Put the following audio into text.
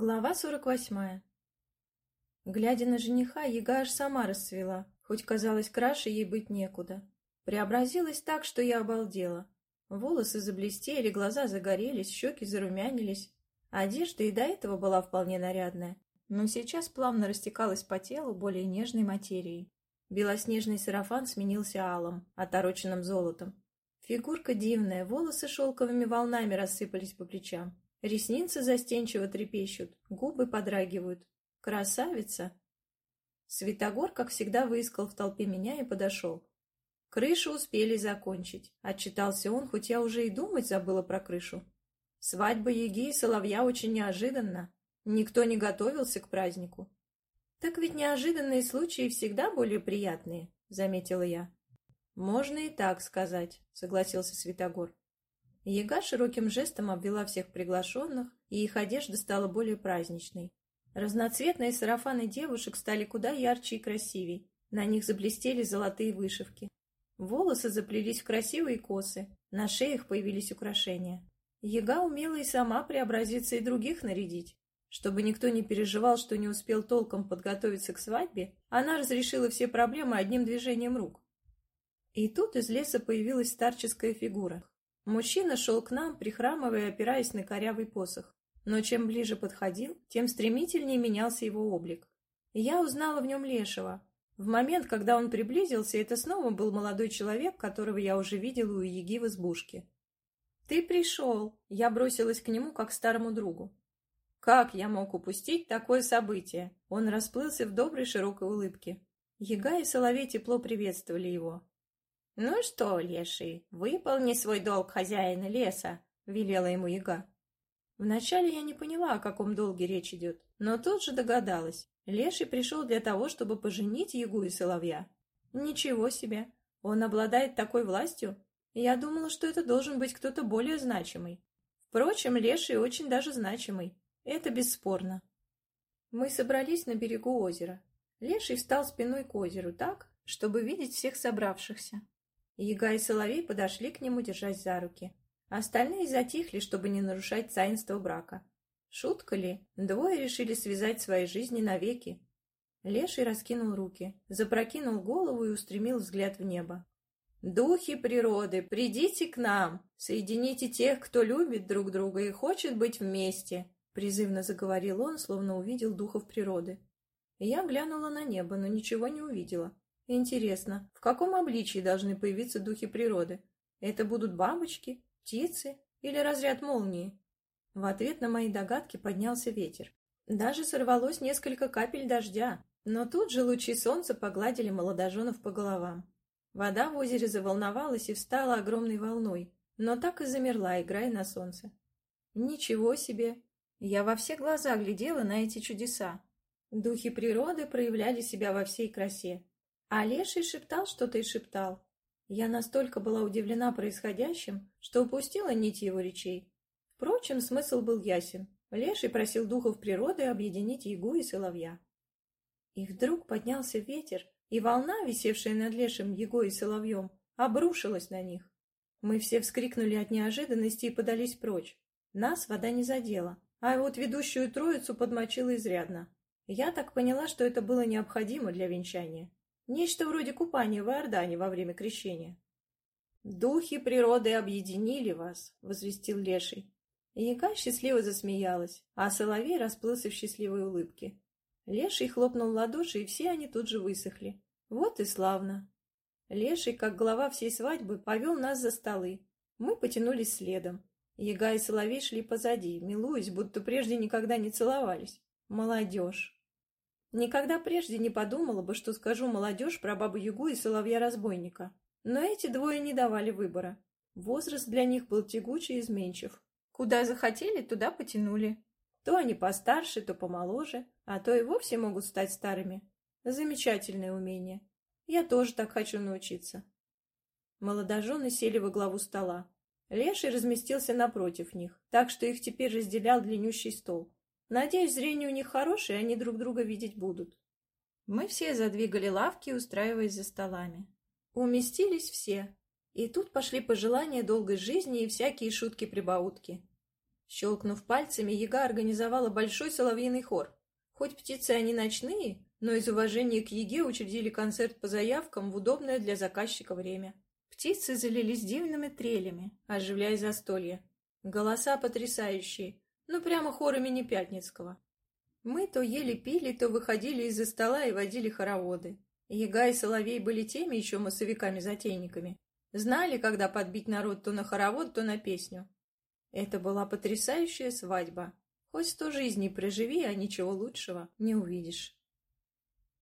Глава сорок восьмая. Глядя на жениха, яга аж сама расцвела, хоть казалось, краше ей быть некуда. Преобразилась так, что я обалдела. Волосы заблестели, глаза загорелись, щеки зарумянились. Одежда и до этого была вполне нарядная, но сейчас плавно растекалась по телу более нежной материей. Белоснежный сарафан сменился алым, отороченным золотом. Фигурка дивная, волосы шелковыми волнами рассыпались по плечам. Ресницы застенчиво трепещут, губы подрагивают. Красавица! Светогор, как всегда, выискал в толпе меня и подошел. Крышу успели закончить. Отчитался он, хоть я уже и думать забыла про крышу. Свадьба Еги и Соловья очень неожиданно. Никто не готовился к празднику. Так ведь неожиданные случаи всегда более приятные, заметила я. Можно и так сказать, согласился Светогор. Яга широким жестом обвела всех приглашенных, и их одежда стала более праздничной. Разноцветные сарафаны девушек стали куда ярче и красивей. На них заблестели золотые вышивки. Волосы заплелись в красивые косы, на шеях появились украшения. Яга умела и сама преобразиться и других нарядить. Чтобы никто не переживал, что не успел толком подготовиться к свадьбе, она разрешила все проблемы одним движением рук. И тут из леса появилась старческая фигура. Мужчина шел к нам, прихрамывая, опираясь на корявый посох. Но чем ближе подходил, тем стремительнее менялся его облик. Я узнала в нем Лешего. В момент, когда он приблизился, это снова был молодой человек, которого я уже видела у Яги в избушке. «Ты пришел!» Я бросилась к нему, как к старому другу. Как я мог упустить такое событие? Он расплылся в доброй широкой улыбке. Яга и Соловей тепло приветствовали его. «Ну что, леший, выполни свой долг хозяина леса», — велела ему яга. Вначале я не поняла, о каком долге речь идет, но тут же догадалась. Леший пришел для того, чтобы поженить Ягу и Соловья. Ничего себе! Он обладает такой властью? Я думала, что это должен быть кто-то более значимый. Впрочем, Леший очень даже значимый. Это бесспорно. Мы собрались на берегу озера. Леший встал спиной к озеру так, чтобы видеть всех собравшихся. Яга и Соловей подошли к нему, держась за руки. Остальные затихли, чтобы не нарушать таинство брака. Шутка ли? Двое решили связать свои жизни навеки. Леший раскинул руки, запрокинул голову и устремил взгляд в небо. «Духи природы, придите к нам! Соедините тех, кто любит друг друга и хочет быть вместе!» Призывно заговорил он, словно увидел духов природы. Я глянула на небо, но ничего не увидела. Интересно, в каком обличии должны появиться духи природы? Это будут бабочки, птицы или разряд молнии? В ответ на мои догадки поднялся ветер. Даже сорвалось несколько капель дождя, но тут же лучи солнца погладили молодоженов по головам. Вода в озере заволновалась и встала огромной волной, но так и замерла, играя на солнце. Ничего себе! Я во все глаза глядела на эти чудеса. Духи природы проявляли себя во всей красе. А Леший шептал что-то и шептал. Я настолько была удивлена происходящим, что упустила нить его речей. Впрочем, смысл был ясен. Леший просил духов природы объединить Ягу и Соловья. И вдруг поднялся ветер, и волна, висевшая над Лешим, Егой и Соловьем, обрушилась на них. Мы все вскрикнули от неожиданности и подались прочь. Нас вода не задела, а вот ведущую троицу подмочила изрядно. Я так поняла, что это было необходимо для венчания. Нечто вроде купания в Иордане во время крещения. «Духи природы объединили вас», — возвестил Леший. Яга счастливо засмеялась, а Соловей расплылся в счастливой улыбке. Леший хлопнул ладоши, и все они тут же высохли. Вот и славно. Леший, как глава всей свадьбы, повел нас за столы. Мы потянулись следом. Яга и Соловей шли позади, милуясь, будто прежде никогда не целовались. Молодежь. Никогда прежде не подумала бы, что скажу молодежь про бабу-ягу и соловья-разбойника. Но эти двое не давали выбора. Возраст для них был тягучий и изменчив. Куда захотели, туда потянули. То они постарше, то помоложе, а то и вовсе могут стать старыми. Замечательное умение. Я тоже так хочу научиться. Молодожены сели во главу стола. Леший разместился напротив них, так что их теперь разделял длиннющий стол. Надеюсь, зрение у них хорошее, они друг друга видеть будут. Мы все задвигали лавки, устраиваясь за столами. Уместились все. И тут пошли пожелания долгой жизни и всякие шутки-прибаутки. Щелкнув пальцами, яга организовала большой соловьиный хор. Хоть птицы они ночные, но из уважения к яге учредили концерт по заявкам в удобное для заказчика время. Птицы залились дивными трелями, оживляя застолье. Голоса потрясающие, ну прямо хор имени Пятницкого. Мы то ели пили, то выходили из-за стола и водили хороводы. Яга и Соловей были теми еще массовиками-затейниками. Знали, когда подбить народ то на хоровод, то на песню. Это была потрясающая свадьба. Хоть сто жизней проживи, а ничего лучшего не увидишь.